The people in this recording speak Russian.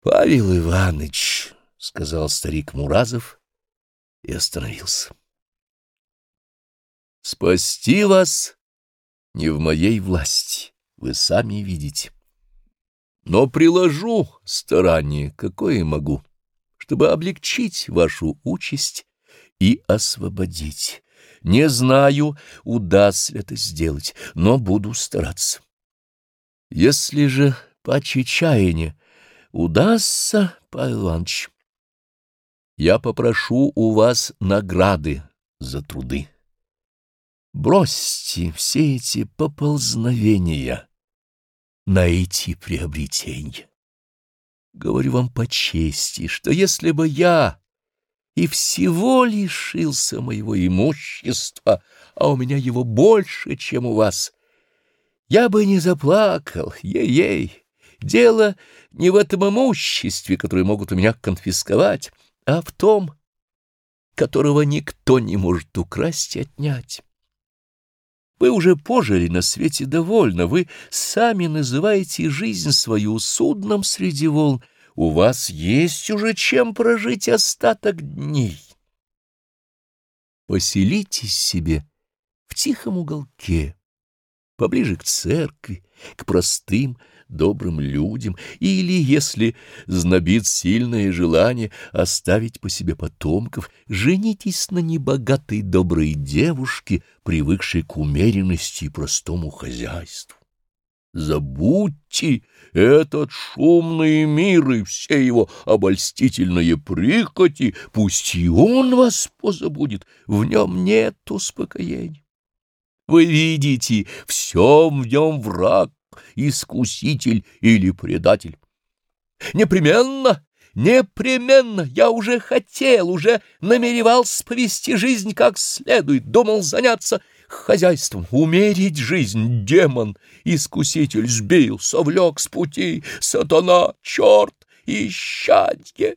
— Павел Иванович, — сказал старик Муразов и остановился. — Спасти вас не в моей власти, вы сами видите. Но приложу старание, какое могу, чтобы облегчить вашу участь и освободить. Не знаю, удастся ли это сделать, но буду стараться. Если же по чаяния удастся, Павел Иванович, я попрошу у вас награды за труды. Бросьте все эти поползновения на эти приобретения. Говорю вам по чести, что если бы я и всего лишился моего имущества, а у меня его больше, чем у вас, я бы не заплакал, ей-ей. Дело не в этом имуществе, которое могут у меня конфисковать, а в том, которого никто не может украсть и отнять. Вы уже пожили на свете довольно, вы сами называете жизнь свою судном среди волн, у вас есть уже чем прожить остаток дней. Поселитесь себе в тихом уголке, поближе к церкви, к простым, добрым людям, или, если знобит сильное желание оставить по себе потомков, женитесь на небогатой доброй девушке, привыкшей к умеренности и простому хозяйству. Забудьте этот шумный мир и все его обольстительные прихоти, пусть и он вас позабудет, в нем нет успокоения. Вы видите, все в нем враг, искуситель или предатель. Непременно, непременно, я уже хотел, уже намеревался повести жизнь как следует, думал заняться хозяйством, умерить жизнь. Демон, искуситель, сбил, совлек с пути, сатана, черт, исчадье.